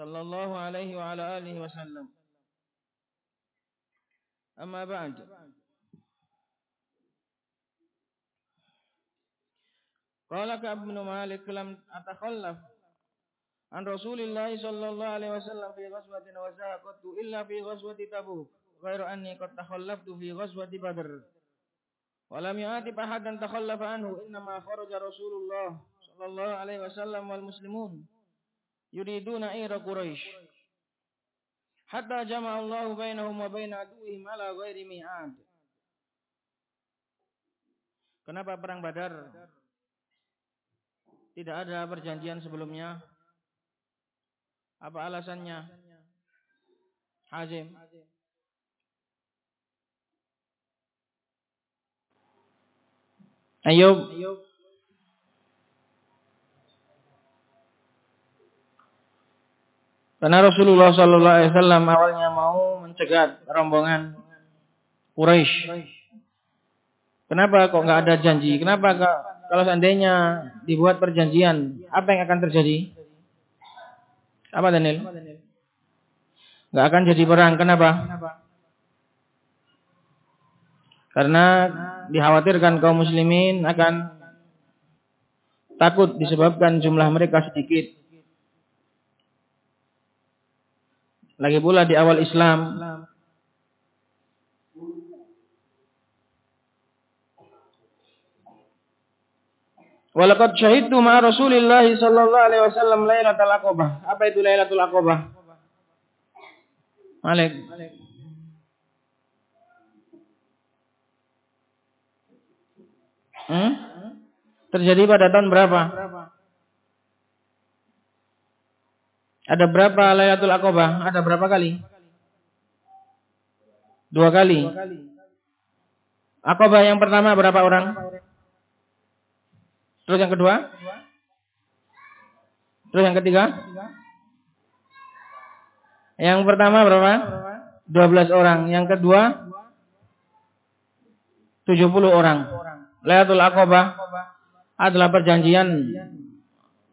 صلى الله عليه وعلى آله وسلم. أما بعد. قال كعب بن مالك لم أتخلف عن رسول الله صلى الله عليه وسلم في غزوة وساقت إلا في غزوة تبوك غير أني قد تخلفت في غزوة بدر. ولم يعاتب أحدا تخلف عنه إنما خرج رسول الله صلى الله عليه وسلم والمسلمون. yuriduna ira Quraisy. Hatta jama'a Allah bainahum wa bain aduihim ala ghairi mi'ad. Kenapa perang Badar? Tidak ada perjanjian sebelumnya. Apa alasannya? Hazim. Ayub. Ayub. Karena Rasulullah Sallallahu Alaihi Wasallam awalnya mau mencegat rombongan Quraisy. Kenapa kok nggak ada janji? Kenapa kok kalau seandainya dibuat perjanjian, apa yang akan terjadi? Apa Daniel? Nggak akan jadi perang. Kenapa? Karena dikhawatirkan kaum muslimin akan takut disebabkan jumlah mereka sedikit. Lagi pula di awal Islam Walaqad syahidtu ma'a Rasulillah sallallahu alaihi wasallam Lailatul Aqabah. Apa itu Lailatul Aqabah? Malik. Hmm? Terjadi pada tahun berapa? Ada berapa Lailatul Aqabah? Ada berapa kali? Dua kali. Aqabah yang pertama berapa orang? Terus yang kedua? Terus yang ketiga? Yang pertama berapa? 12 orang. Yang kedua? 70 orang. Lailatul Aqabah adalah perjanjian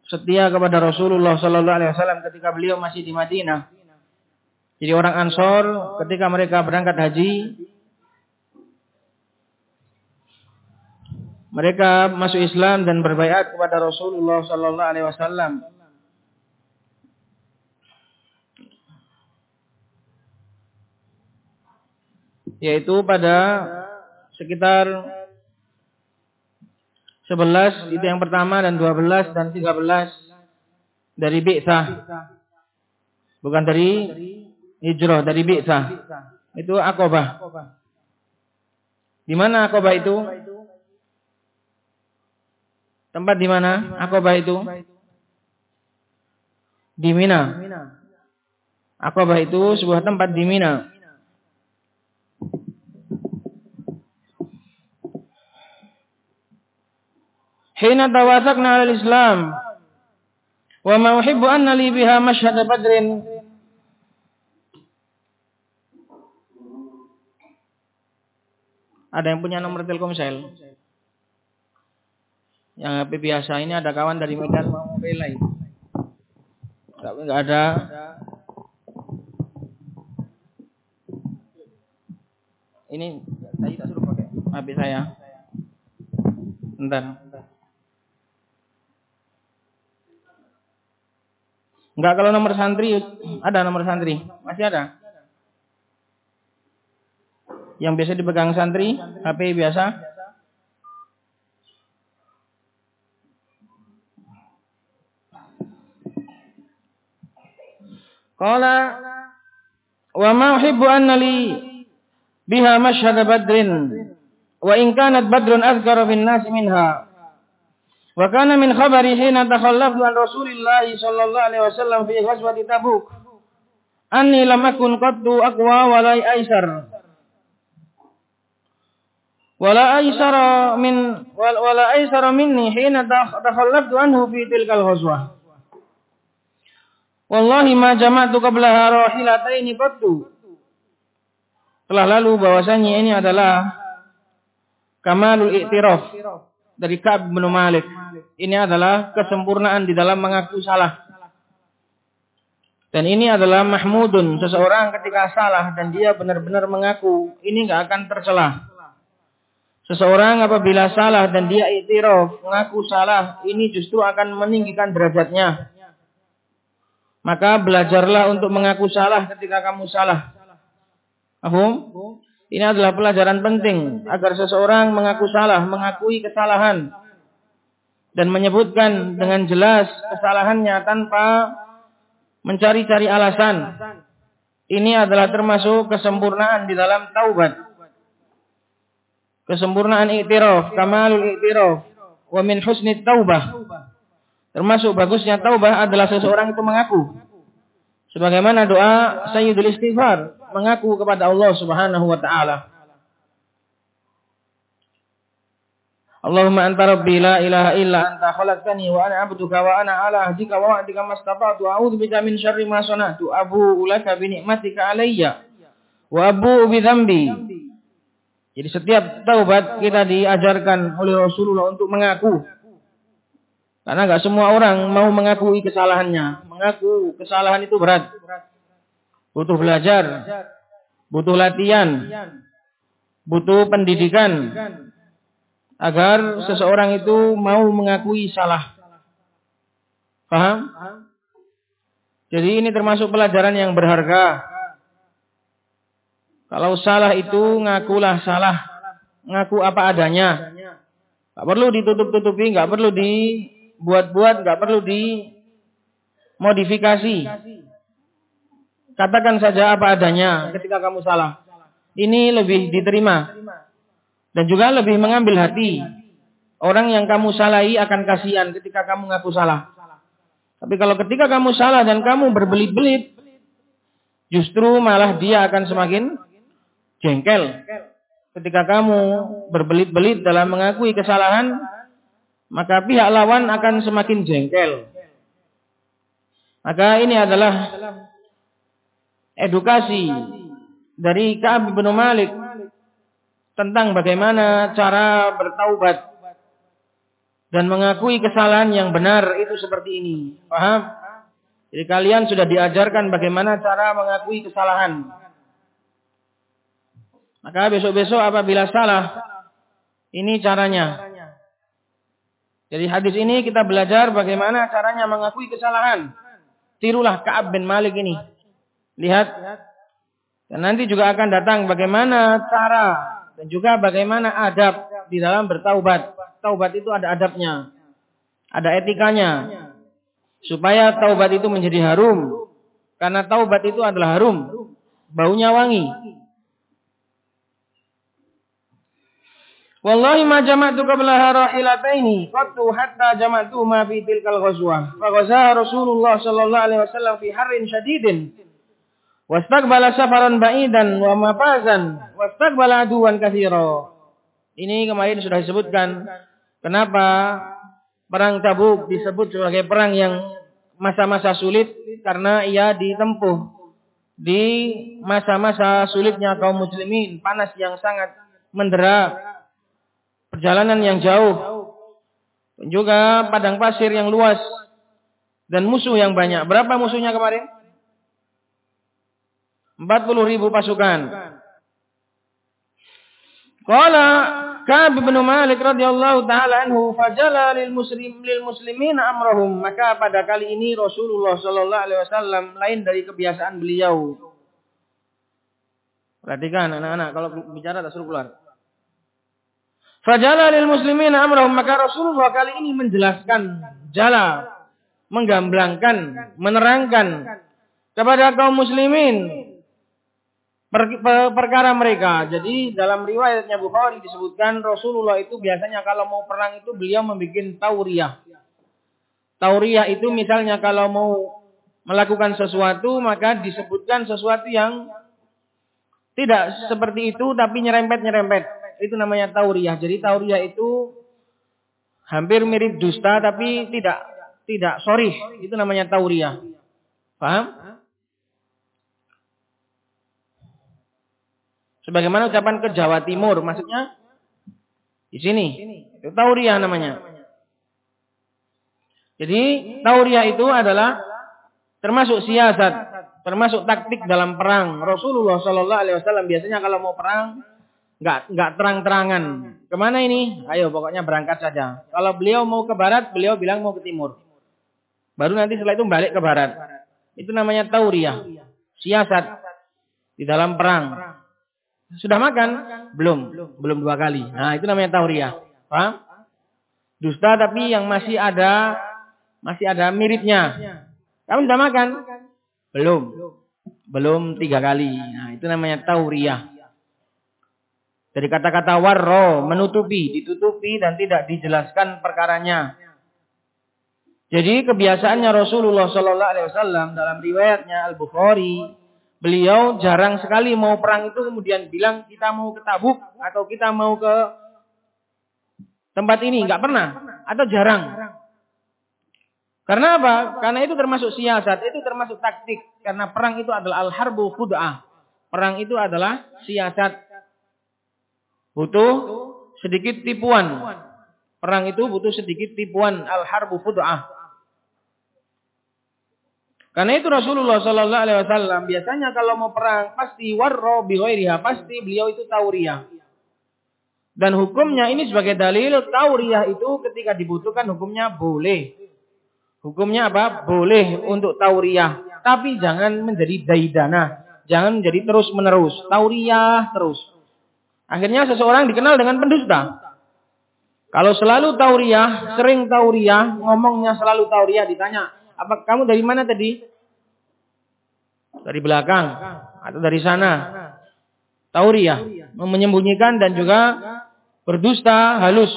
setia kepada Rasulullah sallallahu alaihi wasallam ketika beliau masih di Madinah. Jadi orang Ansor ketika mereka berangkat haji mereka masuk Islam dan berbaiat kepada Rasulullah sallallahu alaihi wasallam. Yaitu pada sekitar 11 itu yang pertama dan 12 dan 13 dari Bi'sah. Bukan dari hijrah, dari Bi'sah. Itu Aqabah. Di mana Aqabah itu? Tempat di mana Aqabah itu? Di Mina. Aqabah itu sebuah tempat di Mina. Hina tawasakna al-Islam wa ma uhibbu anna li biha mashhad badrin Ada yang punya nomor Telkomsel? Yang HP biasa ini ada kawan dari Medan mau relay. Tapi enggak ada. Ini tadi tak suruh pakai HP saya. Bentar. Enggak kalau nomor santri ada nomor santri, masih ada. Yang biasa dipegang santri, HP biasa. Qala wa ma uhibbu anna li biha mashhad badrin wa in kanat badrun azkara bin nas minha Wa kana min khabari hina takhallaftu an Rasulillah sallallahu alaihi wasallam fi ghazwati Tabuk. Anni lam akun qattu aqwa wa la aisar. Wala aisara min wala aisara minni hina takhallaftu anhu fi tilkal ghazwah. Wallahi ma jama'tu qablaha rahilataini qattu. Telah lalu bahwasanya ini adalah kamalul i'tiraf dari Ka'ab bin Malik. Ini adalah kesempurnaan di dalam mengaku salah. Dan ini adalah mahmudun, seseorang ketika salah dan dia benar-benar mengaku, ini nggak akan tercelah. Seseorang apabila salah dan dia iktiraf, mengaku salah, ini justru akan meninggikan derajatnya. Maka belajarlah untuk mengaku salah ketika kamu salah. Ahum? Ini adalah pelajaran penting agar seseorang mengaku salah, mengakui kesalahan dan menyebutkan dengan jelas kesalahannya tanpa mencari-cari alasan. Ini adalah termasuk kesempurnaan di dalam taubat. Kesempurnaan iktiraf, kamalul iktiraf, wa min husni taubah. Termasuk bagusnya taubah adalah seseorang itu mengaku. Sebagaimana doa Sayyidul Istighfar mengaku kepada Allah Subhanahu wa taala. Allahumma anta rabbi la ilaha illa anta khalaqtani wa ana 'abduka wa ana 'ala ahdika wa wa'dika mastata'tu a'udzu bika min syarri ma sana'tu abu laka bi ni'matika alayya wa abu bi dzambi. Jadi setiap taubat kita diajarkan oleh Rasulullah untuk mengaku. Karena enggak semua orang mau mengakui kesalahannya. Mengaku kesalahan itu berat butuh belajar, butuh latihan, butuh pendidikan agar seseorang itu mau mengakui salah. Paham? Jadi ini termasuk pelajaran yang berharga. Kalau salah itu ngakulah salah, ngaku apa adanya. Gak perlu ditutup-tutupi, gak perlu dibuat-buat, gak perlu dimodifikasi. Katakan saja apa adanya ketika kamu salah. Ini lebih diterima. Dan juga lebih mengambil hati. Orang yang kamu salahi akan kasihan ketika kamu ngaku salah. Tapi kalau ketika kamu salah dan kamu berbelit-belit, justru malah dia akan semakin jengkel. Ketika kamu berbelit-belit dalam mengakui kesalahan, maka pihak lawan akan semakin jengkel. Maka ini adalah edukasi dari Ka'ab bin Malik tentang bagaimana cara bertaubat dan mengakui kesalahan yang benar itu seperti ini. Paham? Jadi kalian sudah diajarkan bagaimana cara mengakui kesalahan. Maka besok-besok apabila salah, ini caranya. Jadi hadis ini kita belajar bagaimana caranya mengakui kesalahan. Tirulah Ka'ab bin Malik ini. Lihat. Dan nanti juga akan datang bagaimana cara dan juga bagaimana adab di dalam bertaubat. Taubat itu ada adabnya. Ada etikanya. Supaya taubat itu menjadi harum. Karena taubat itu adalah harum. Baunya wangi. Wallahi ma jama'tu qablaha rahilataini qattu hatta jama'tu ma fi tilkal ghazwah. Fa Rasulullah sallallahu alaihi wasallam fi harrin syadidin Wastaqbala safaran ba'idan wa mafazan wastaqbala aduwan katsira. Ini kemarin sudah disebutkan kenapa perang Tabuk disebut sebagai perang yang masa-masa sulit karena ia ditempuh di masa-masa sulitnya kaum muslimin, panas yang sangat mendera, perjalanan yang jauh, juga padang pasir yang luas dan musuh yang banyak. Berapa musuhnya kemarin? 40 ribu pasukan. Qala Ka'ab bin Malik radhiyallahu taala anhu fajala lil muslim lil muslimin amrahum maka pada kali ini Rasulullah sallallahu alaihi wasallam lain dari kebiasaan beliau. Perhatikan anak-anak kalau bicara tak suruh keluar. Fajala lil muslimin amrahum maka Rasulullah kali ini menjelaskan jala menggamblangkan menerangkan kepada kaum muslimin per, per, perkara mereka. Jadi dalam riwayatnya Bukhari disebutkan Rasulullah itu biasanya kalau mau perang itu beliau membuat tauriah. Tauriah itu misalnya kalau mau melakukan sesuatu maka disebutkan sesuatu yang tidak seperti itu tapi nyerempet-nyerempet. Itu namanya tauriah. Jadi tauriah itu hampir mirip dusta tapi tidak tidak sorry. Itu namanya tauriah. Paham? Sebagaimana ucapan ke Jawa Timur, maksudnya di sini. Itu tauriah namanya. Jadi tauriah itu adalah termasuk siasat, termasuk taktik dalam perang. Rasulullah Shallallahu Alaihi Wasallam biasanya kalau mau perang nggak nggak terang-terangan. Ke mana ini? Ayo pokoknya berangkat saja. Kalau beliau mau ke barat, beliau bilang mau ke timur. Baru nanti setelah itu balik ke barat. Itu namanya tauriah, siasat di dalam perang. Sudah makan? Belum. Belum dua kali. Nah, itu namanya tauriah. Paham? Dusta tapi yang masih ada masih ada miripnya. Kamu sudah makan? Belum. Belum tiga kali. Nah, itu namanya tauriah. Dari kata-kata warro, menutupi, ditutupi dan tidak dijelaskan perkaranya. Jadi kebiasaannya Rasulullah Shallallahu Alaihi Wasallam dalam riwayatnya Al Bukhari Beliau jarang sekali mau perang itu kemudian bilang kita mau ke Tabuk atau kita mau ke tempat ini, nggak pernah atau jarang. Karena apa? Karena itu termasuk siasat, itu termasuk taktik. Karena perang itu adalah al-harbu khud'ah. Perang itu adalah siasat. Butuh sedikit tipuan. Perang itu butuh sedikit tipuan al-harbu khud'ah. Karena itu Rasulullah Shallallahu Alaihi Wasallam biasanya kalau mau perang pasti warro bihoiriha pasti beliau itu tauriah. Dan hukumnya ini sebagai dalil tauriah itu ketika dibutuhkan hukumnya boleh. Hukumnya apa? Boleh untuk tauriah. Tapi jangan menjadi daidana. Jangan menjadi terus menerus. Tauriah terus. Akhirnya seseorang dikenal dengan pendusta. Kalau selalu tauriah, sering tauriah, ngomongnya selalu tauriah, ditanya, apa kamu dari mana tadi? Dari belakang atau dari sana. Tauriah, menyembunyikan dan juga berdusta halus.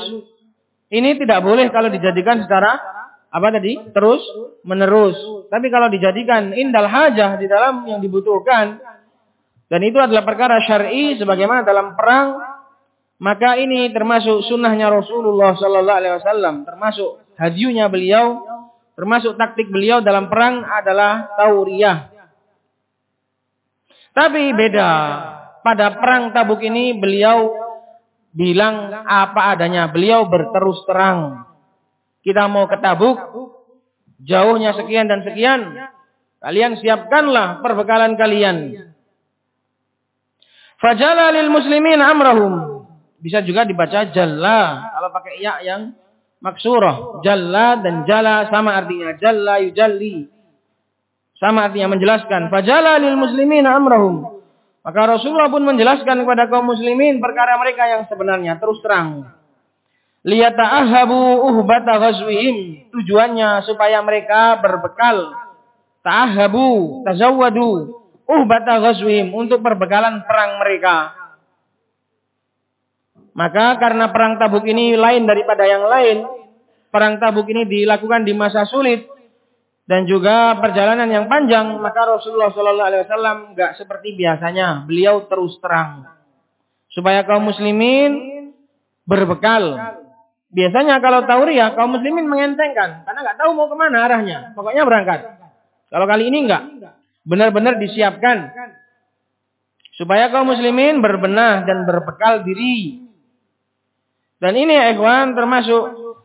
Ini tidak boleh kalau dijadikan secara apa tadi? Terus menerus. Tapi kalau dijadikan indal hajah di dalam yang dibutuhkan dan itu adalah perkara syar'i sebagaimana dalam perang maka ini termasuk sunnahnya Rasulullah Sallallahu Alaihi Wasallam, termasuk hajinya beliau Termasuk taktik beliau dalam perang adalah tauriyah. Tapi beda. Pada perang tabuk ini beliau bilang apa adanya. Beliau berterus terang. Kita mau ke tabuk. Jauhnya sekian dan sekian. Kalian siapkanlah perbekalan kalian. Fajala lil muslimin amrahum. Bisa juga dibaca jalla. Kalau pakai ya yang maksurah. Jalla dan jala sama artinya. Jalla yujalli. Sama artinya menjelaskan. Fajala lil muslimin amrahum. Maka Rasulullah pun menjelaskan kepada kaum muslimin perkara mereka yang sebenarnya. Terus terang. Liyata'ahabu uhbata ghazwihim. Tujuannya supaya mereka berbekal. Ta'ahabu, tazawwadu. Uhbata ghazwihim. Untuk perbekalan perang mereka. Maka karena perang tabuk ini lain daripada yang lain, perang tabuk ini dilakukan di masa sulit dan juga perjalanan yang panjang, maka Rasulullah Shallallahu Alaihi Wasallam nggak seperti biasanya, beliau terus terang. Supaya kaum muslimin berbekal. Biasanya kalau tauriah kaum muslimin mengentengkan. Karena nggak tahu mau ke mana arahnya, pokoknya berangkat. Kalau kali ini enggak, benar-benar disiapkan. Supaya kaum muslimin berbenah dan berbekal diri dan ini ya ikhwan termasuk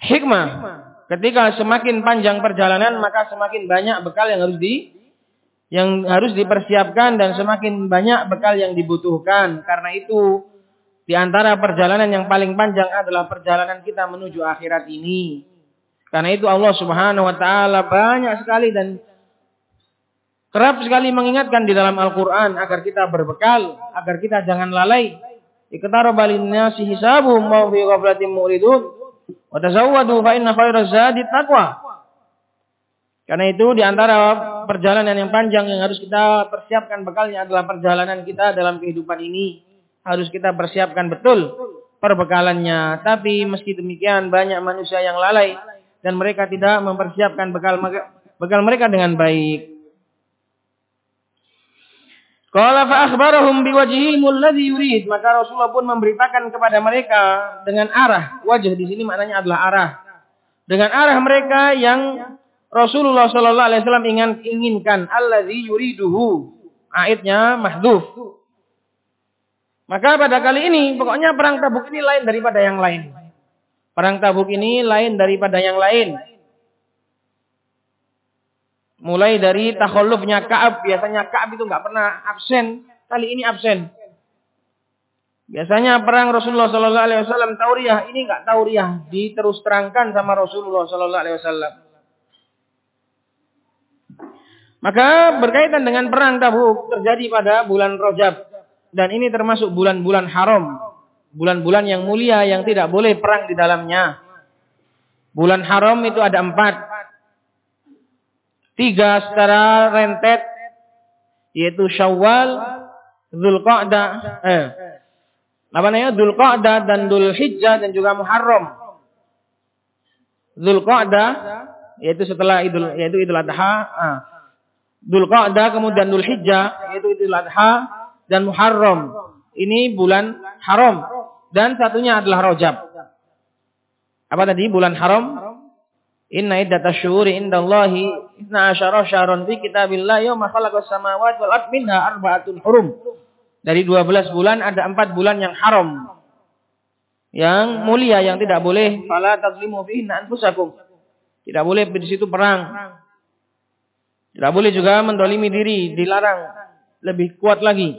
hikmah. Ketika semakin panjang perjalanan maka semakin banyak bekal yang harus di yang harus dipersiapkan dan semakin banyak bekal yang dibutuhkan. Karena itu di antara perjalanan yang paling panjang adalah perjalanan kita menuju akhirat ini. Karena itu Allah Subhanahu wa taala banyak sekali dan kerap sekali mengingatkan di dalam Al-Qur'an agar kita berbekal, agar kita jangan lalai Mu'ridun. Wa tazawwadu fa inna khairaz zadi taqwa. Karena itu di antara perjalanan yang panjang yang harus kita persiapkan bekalnya adalah perjalanan kita dalam kehidupan ini. Harus kita persiapkan betul perbekalannya. Tapi meski demikian banyak manusia yang lalai dan mereka tidak mempersiapkan bekal bekal mereka dengan baik. Qala fa akhbarahum biwajhihim alladhi yurid. Maka Rasulullah pun memberitakan kepada mereka dengan arah. Wajah di sini maknanya adalah arah. Dengan arah mereka yang Rasulullah sallallahu alaihi wasallam ingin inginkan alladhi yuriduhu. Aitnya mahdhuf. Maka pada kali ini pokoknya perang Tabuk ini lain daripada yang lain. Perang Tabuk ini lain daripada yang lain. Mulai dari takhallufnya Ka'ab, biasanya Ka'ab itu nggak pernah absen, kali ini absen. Biasanya perang Rasulullah Sallallahu Alaihi Wasallam tauriah ini nggak tauriah, diterus terangkan sama Rasulullah Sallallahu Alaihi Wasallam. Maka berkaitan dengan perang Tabuk terjadi pada bulan Rajab. Dan ini termasuk bulan-bulan haram, bulan-bulan yang mulia yang tidak boleh perang di dalamnya. Bulan haram itu ada empat, tiga secara rentet yaitu Syawal, Zulqa'dah, eh, apa namanya? Zulqa'dah dan Dzulhijjah dan juga Muharram. Zulqa'dah yaitu setelah Idul yaitu Idul Adha, ah. Dzulqa'dah kemudian Dzulhijjah yaitu Idul Adha dan Muharram. Ini bulan haram dan satunya adalah Rajab. Apa tadi bulan haram? Inna iddatash syuhuri indallahi isna asyara syahran fi kitabillah yawma khalaqas samawati wal ard minha arba'atun hurum. Dari 12 bulan ada 4 bulan yang haram. Yang mulia yang tidak boleh fala tazlimu fihinna anfusakum. Tidak boleh di situ perang. Tidak boleh juga mendolimi diri, dilarang. Lebih kuat lagi.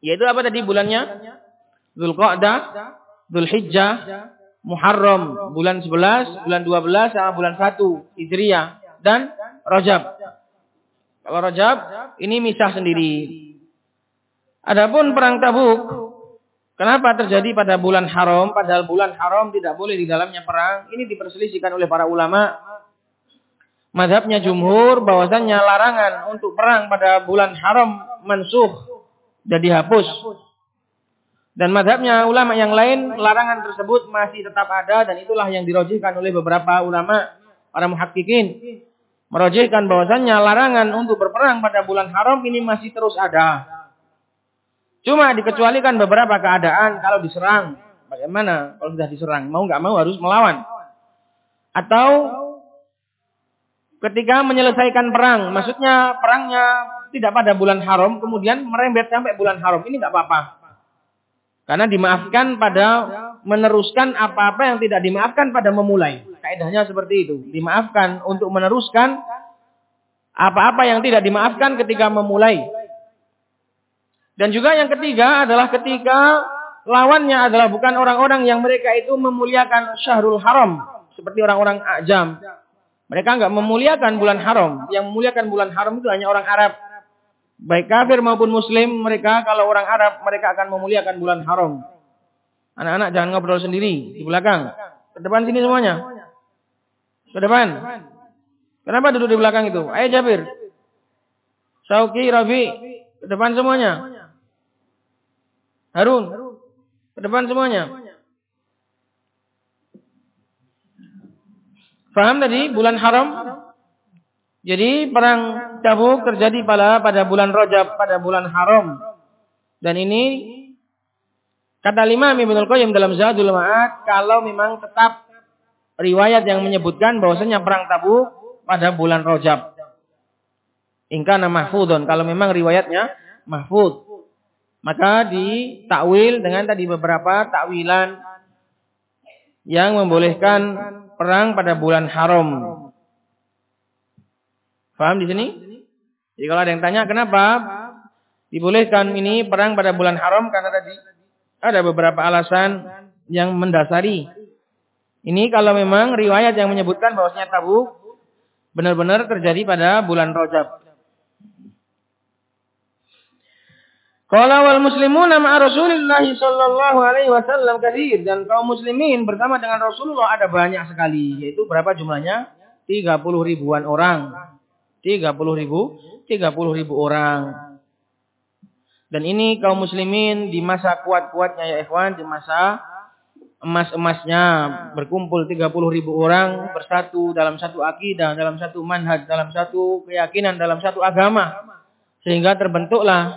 Yaitu apa tadi bulannya? Zulqa'dah, Zulhijjah, Muharram bulan 11, bulan 12 sama bulan 1 Hijriah dan Rajab. Kalau Rajab ini misah sendiri. Adapun perang Tabuk kenapa terjadi pada bulan haram padahal bulan haram tidak boleh di dalamnya perang? Ini diperselisihkan oleh para ulama. Madhabnya jumhur bahwasannya larangan untuk perang pada bulan haram mansuh jadi hapus dan madhabnya ulama yang lain, larangan tersebut masih tetap ada dan itulah yang dirojihkan oleh beberapa ulama, para muhakkikin. Merojihkan bahwasannya larangan untuk berperang pada bulan haram ini masih terus ada. Cuma dikecualikan beberapa keadaan kalau diserang. Bagaimana kalau sudah diserang? Mau nggak mau harus melawan. Atau ketika menyelesaikan perang, maksudnya perangnya tidak pada bulan haram, kemudian merembet sampai bulan haram, ini nggak apa-apa. Karena dimaafkan pada meneruskan apa-apa yang tidak dimaafkan pada memulai. Kaidahnya seperti itu. Dimaafkan untuk meneruskan apa-apa yang tidak dimaafkan ketika memulai. Dan juga yang ketiga adalah ketika lawannya adalah bukan orang-orang yang mereka itu memuliakan syahrul haram. Seperti orang-orang ajam. Mereka enggak memuliakan bulan haram. Yang memuliakan bulan haram itu hanya orang Arab. Baik kafir maupun muslim, mereka kalau orang Arab, mereka akan memuliakan bulan haram. Anak-anak jangan ngobrol sendiri di belakang. Ke depan sini semuanya. Ke depan. Kenapa duduk di belakang itu? Ayo Jabir. Sauki, Rafi. Ke depan semuanya. Harun. Ke depan semuanya. Faham tadi bulan haram? Jadi perang Tabuk terjadi pada pada bulan Rajab, pada bulan haram. Dan ini kata lima Ibnu Qayyim dalam Zadul Ma'ad kalau memang tetap riwayat yang menyebutkan bahwasanya perang Tabuk pada bulan Rajab. Ingkana mahfudun kalau memang riwayatnya mahfud. Maka ditakwil dengan tadi beberapa takwilan yang membolehkan perang pada bulan haram. Paham di sini? Jadi kalau ada yang tanya kenapa dibolehkan ini perang pada bulan haram karena tadi ada beberapa alasan yang mendasari. Ini kalau memang riwayat yang menyebutkan bahwasanya Tabuk benar-benar terjadi pada bulan Rajab. Qala wal muslimuna ma'a Rasulillah sallallahu alaihi wasallam katsir dan kaum muslimin bersama dengan Rasulullah ada banyak sekali yaitu berapa jumlahnya? 30 ribuan orang. 30 ribu, 30 ribu orang. Dan ini kaum muslimin di masa kuat-kuatnya ya ikhwan, di masa emas-emasnya berkumpul 30 ribu orang bersatu dalam satu akidah, dalam satu manhaj, dalam satu keyakinan, dalam satu agama. Sehingga terbentuklah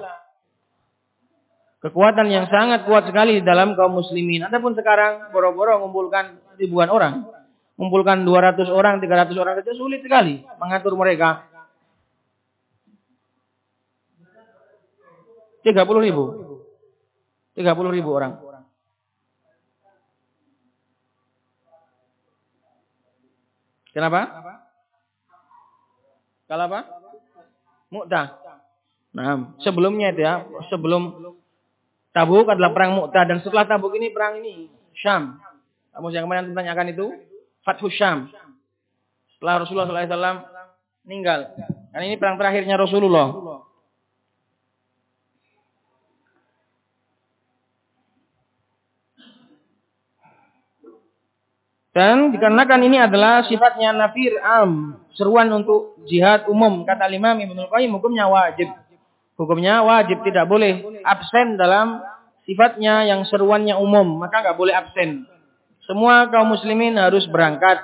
kekuatan yang sangat kuat sekali dalam kaum muslimin. Adapun sekarang boro-boro mengumpulkan ribuan orang. Mengumpulkan 200 orang, 300 orang saja sulit sekali mengatur mereka. 30 ribu. 30 ribu orang. Kenapa? Kalau apa? Mu'tah. Nah, sebelumnya itu ya, sebelum Tabuk adalah perang Mu'tah dan setelah Tabuk ini perang ini Syam. Kamu yang kemarin tanyakan itu Fathu Syam. Setelah Rasulullah SAW meninggal. Karena ini perang terakhirnya Rasulullah. Dan dikarenakan ini adalah sifatnya nafir am, seruan untuk jihad umum kata Imam Ibnu Qayyim hukumnya wajib. Hukumnya wajib tidak boleh absen dalam sifatnya yang seruannya umum, maka nggak boleh absen. Semua kaum muslimin harus berangkat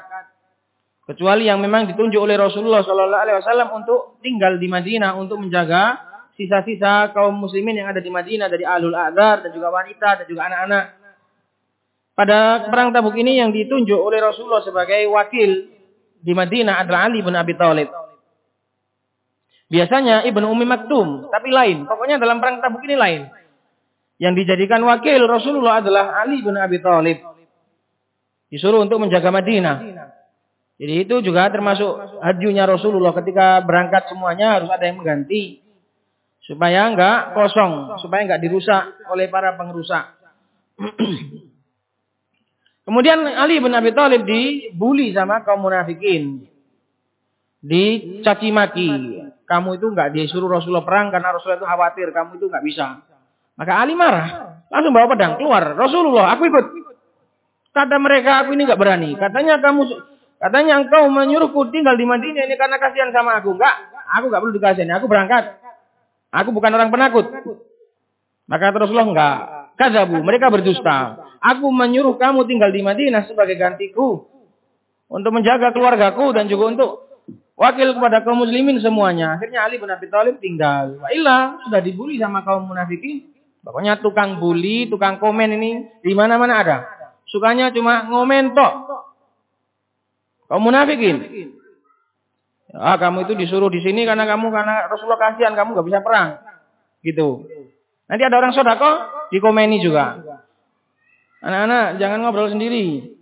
kecuali yang memang ditunjuk oleh Rasulullah wasallam untuk tinggal di Madinah untuk menjaga sisa-sisa kaum muslimin yang ada di Madinah dari alul azhar dan juga wanita dan juga anak-anak pada perang Tabuk ini yang ditunjuk oleh Rasulullah sebagai wakil di Madinah adalah Ali bin Abi Thalib. Biasanya Ibnu Umi Maktum, tapi lain. Pokoknya dalam perang Tabuk ini lain. Yang dijadikan wakil Rasulullah adalah Ali bin Abi Thalib. Disuruh untuk menjaga Madinah. Jadi itu juga termasuk hajunya Rasulullah ketika berangkat semuanya harus ada yang mengganti. Supaya enggak kosong, supaya enggak dirusak oleh para pengrusak. Kemudian Ali bin Abi Thalib dibully sama kaum munafikin. Dicaci maki. Kamu itu enggak disuruh Rasulullah perang karena Rasulullah itu khawatir kamu itu enggak bisa. Maka Ali marah. Langsung bawa pedang keluar. Rasulullah, aku ikut. Kata mereka, aku ini enggak berani. Katanya kamu katanya engkau menyuruhku tinggal di Madinah ini karena kasihan sama aku. Enggak, aku enggak perlu dikasihani. Aku berangkat. Aku bukan orang penakut. Maka Rasulullah enggak. Kazabu, mereka berdusta. Aku menyuruh kamu tinggal di Madinah sebagai gantiku. Untuk menjaga keluargaku dan juga untuk wakil kepada kaum muslimin semuanya. Akhirnya Ali bin Abi Thalib tinggal. Wailah, sudah dibully sama kaum munafikin. Pokoknya tukang bully, tukang komen ini di mana-mana ada. Sukanya cuma ngomen tok. Kaum munafikin. Ah, kamu itu disuruh di sini karena kamu karena Rasulullah kasihan kamu gak bisa perang. Gitu. Nanti ada orang sodako dikomeni juga. Anak-anak jangan ngobrol sendiri.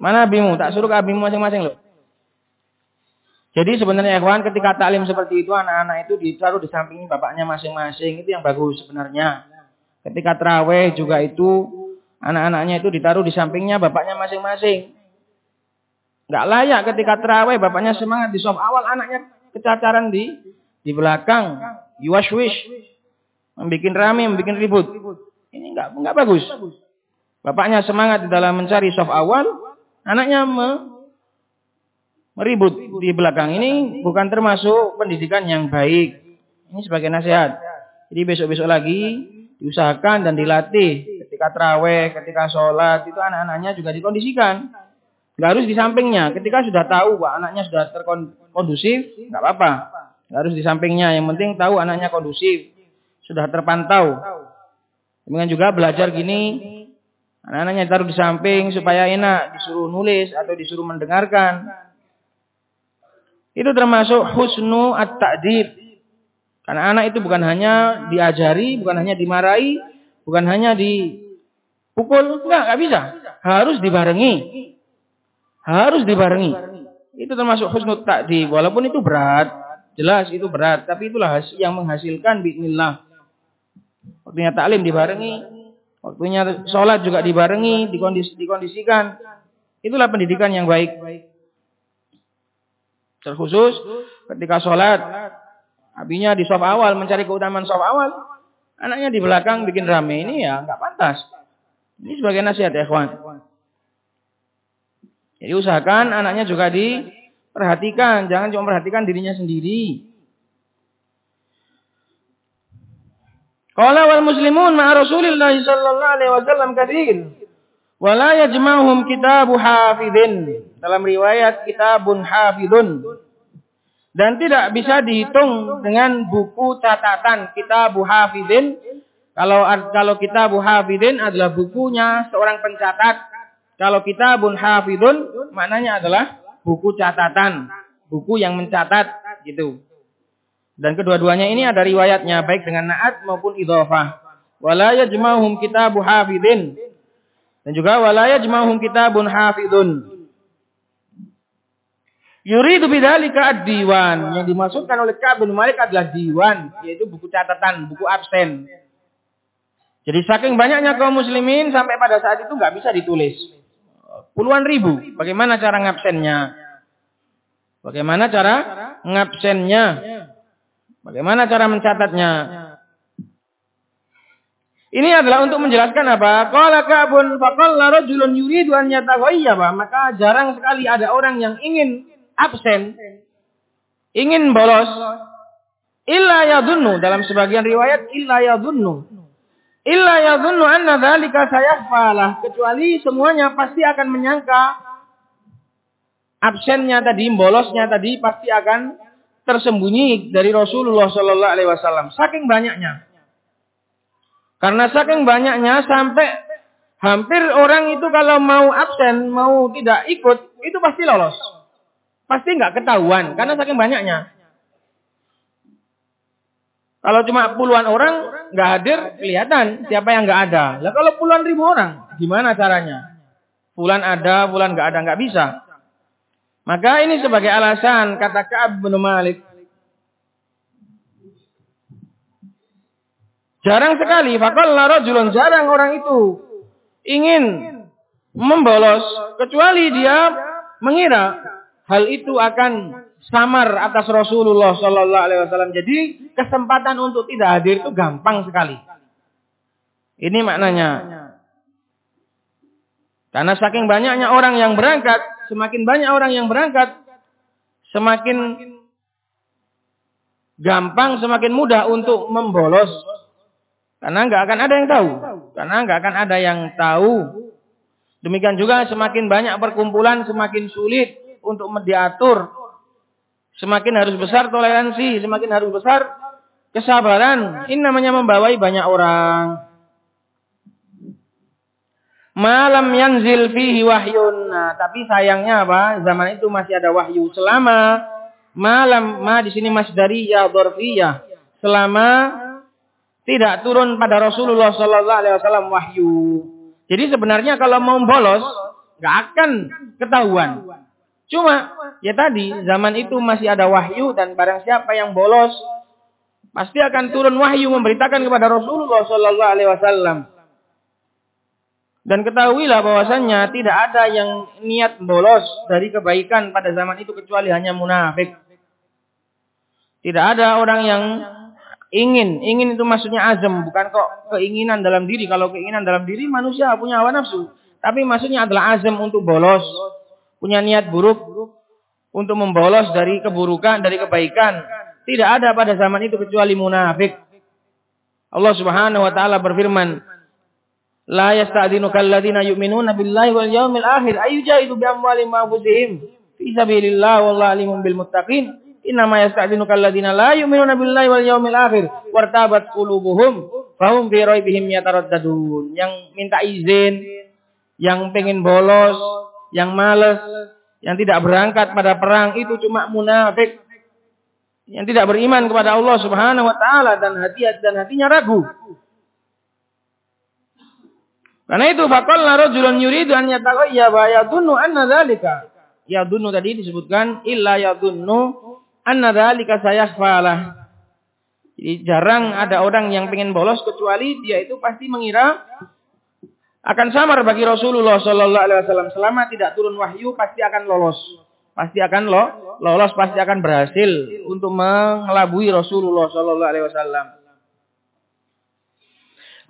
Mana abimu? Tak suruh ke abimu masing-masing loh. Jadi sebenarnya ikhwan ketika taklim seperti itu anak-anak itu ditaruh di samping bapaknya masing-masing itu yang bagus sebenarnya. Ketika terawih juga itu anak-anaknya itu ditaruh di sampingnya bapaknya masing-masing. Gak layak ketika terawih bapaknya semangat di sof awal anaknya kecacaran di di belakang. Yuwashwish. Membikin rame, membikin ribut. Ini enggak enggak bagus. Bapaknya semangat di dalam mencari soft awal, anaknya me, meribut di belakang. Ini bukan termasuk pendidikan yang baik. Ini sebagai nasihat. Jadi besok-besok lagi diusahakan dan dilatih ketika terawih, ketika sholat itu anak-anaknya juga dikondisikan. Gak harus di sampingnya. Ketika sudah tahu bahwa anaknya sudah terkondusif, nggak apa-apa. Gak harus di sampingnya. Yang penting tahu anaknya kondusif, sudah terpantau. Demikian juga belajar gini, anak-anaknya ditaruh di samping supaya enak, disuruh nulis atau disuruh mendengarkan. Itu termasuk husnu at-ta'dib. Karena anak itu bukan hanya diajari, bukan hanya dimarahi, bukan hanya dipukul, enggak, enggak bisa. Harus dibarengi. Harus dibarengi. Itu termasuk husnu ta'dib. Walaupun itu berat, jelas itu berat, tapi itulah yang menghasilkan bismillah Waktunya taklim dibarengi. Waktunya sholat juga dibarengi, dikondis dikondisikan. Itulah pendidikan yang baik. Terkhusus ketika sholat, abinya di soft awal, mencari keutamaan soft awal. Anaknya di belakang bikin rame. Ini ya nggak pantas. Ini sebagai nasihat ya kawan. Jadi usahakan anaknya juga di Perhatikan, jangan cuma perhatikan dirinya sendiri. Qala wal muslimun ma'a Rasulillah sallallahu alaihi wasallam katsir. Wa la yajma'uhum kitabu hafidin. Dalam riwayat kitabun hafidun. Dan tidak bisa dihitung dengan buku catatan kitabu hafidin. Kalau kalau kitabu hafidin adalah bukunya seorang pencatat. Kalau kitabun hafidun maknanya adalah buku catatan, buku yang mencatat gitu. Dan kedua-duanya ini ada riwayatnya baik dengan naat maupun idhofah. Wala yajma'uhum kitabu hafidin. Dan juga wala yajma'uhum kitabun hafidun. Yuridu bidzalika ad-diwan. Yang dimaksudkan oleh Ka'ab bin Malik adalah diwan, yaitu buku catatan, buku absen. Jadi saking banyaknya kaum muslimin sampai pada saat itu nggak bisa ditulis. Puluhan ribu. Bagaimana cara ngabsennya? Bagaimana cara ngabsennya? Bagaimana cara mencatatnya? Ini adalah untuk menjelaskan apa? Qala Ka'bun faqalla rajulun yuridu an yataghayyaba. Maka jarang sekali ada orang yang ingin absen, ingin bolos. Illa yadunnu dalam sebagian riwayat illa yadunnu. Illa yadunnu anna dzalika sayahfalah. Kecuali semuanya pasti akan menyangka absennya tadi, bolosnya tadi pasti akan tersembunyi dari Rasulullah Shallallahu Alaihi Wasallam. Saking banyaknya. Karena saking banyaknya sampai hampir orang itu kalau mau absen, mau tidak ikut, itu pasti lolos. Pasti nggak ketahuan karena saking banyaknya. Kalau cuma puluhan orang nggak hadir, kelihatan siapa yang nggak ada. Lah kalau puluhan ribu orang, gimana caranya? Bulan ada, bulan nggak ada, nggak bisa. Maka ini sebagai alasan kata Ka'ab bin Malik. Jarang sekali, faqalla rajulun jarang orang itu ingin membolos kecuali dia mengira hal itu akan samar atas Rasulullah Shallallahu Alaihi Wasallam. Jadi kesempatan untuk tidak hadir itu gampang sekali. Ini maknanya. Karena saking banyaknya orang yang berangkat, semakin banyak orang yang berangkat, semakin gampang, semakin mudah untuk membolos. Karena nggak akan ada yang tahu. Karena nggak akan ada yang tahu. Demikian juga semakin banyak perkumpulan, semakin sulit untuk diatur. Semakin harus besar toleransi, semakin harus besar kesabaran. Ini namanya membawai banyak orang. Malam yanzil fihi wahyun. Nah, tapi sayangnya apa? Zaman itu masih ada wahyu. Selama malam ma di sini masdariyah dzarfiyah. Selama tidak turun pada Rasulullah sallallahu alaihi wasallam wahyu. Jadi sebenarnya kalau mau bolos nggak akan ketahuan. Cuma ya tadi zaman itu masih ada wahyu dan barang siapa yang bolos pasti akan turun wahyu memberitakan kepada Rasulullah sallallahu alaihi wasallam. Dan ketahuilah bahwasannya tidak ada yang niat bolos dari kebaikan pada zaman itu kecuali hanya munafik. Tidak ada orang yang ingin, ingin itu maksudnya azam, bukan kok keinginan dalam diri. Kalau keinginan dalam diri manusia punya hawa nafsu, tapi maksudnya adalah azam untuk bolos, punya niat buruk untuk membolos dari keburukan, dari kebaikan. Tidak ada pada zaman itu kecuali munafik. Allah Subhanahu wa taala berfirman, La yasta'dinu kalladzina yu'minuna billahi wal yawmil akhir ayyujahidu bi amwalihim wa anfusihim fi sabilillah wallahu alimun bil muttaqin. Innama yasta'dinu kalladzina la yu'minuna billahi wal yawmil akhir wartabat qulubuhum fahum fi raibihim yataraddadun. Yang minta izin, yang pengen bolos, yang males, yang tidak berangkat pada perang itu cuma munafik. Yang tidak beriman kepada Allah Subhanahu wa taala dan hati dan hatinya ragu. Karena itu faqalla rajulun yuridu an yataghayyaba yadunnu anna dzalika. Yadunnu tadi disebutkan illa yadunnu anna dzalika sayahfalah. Jadi jarang ada orang yang pengen bolos kecuali dia itu pasti mengira akan samar bagi Rasulullah Shallallahu Alaihi Wasallam selama tidak turun wahyu pasti akan lolos, pasti akan lo, lolos, pasti akan berhasil untuk mengelabui Rasulullah Shallallahu Alaihi Wasallam.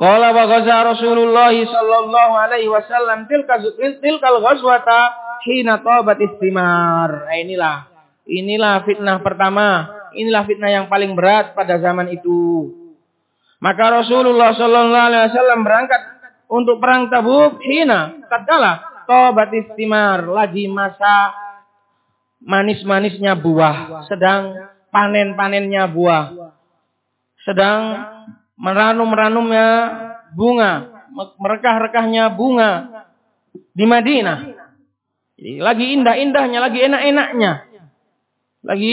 Qala wa ghaza Rasulullah sallallahu alaihi wasallam tilka tilkal ghazwata hina tabat istimar. Nah, inilah inilah fitnah pertama. Inilah fitnah yang paling berat pada zaman itu. Maka Rasulullah Shallallahu Alaihi Wasallam berangkat untuk perang Tabuk hina tatkala tobat istimar lagi masa manis-manisnya buah, sedang panen-panennya buah, sedang meranum-ranumnya bunga, merekah-rekahnya bunga di Madinah. Jadi lagi indah-indahnya, lagi enak-enaknya. Lagi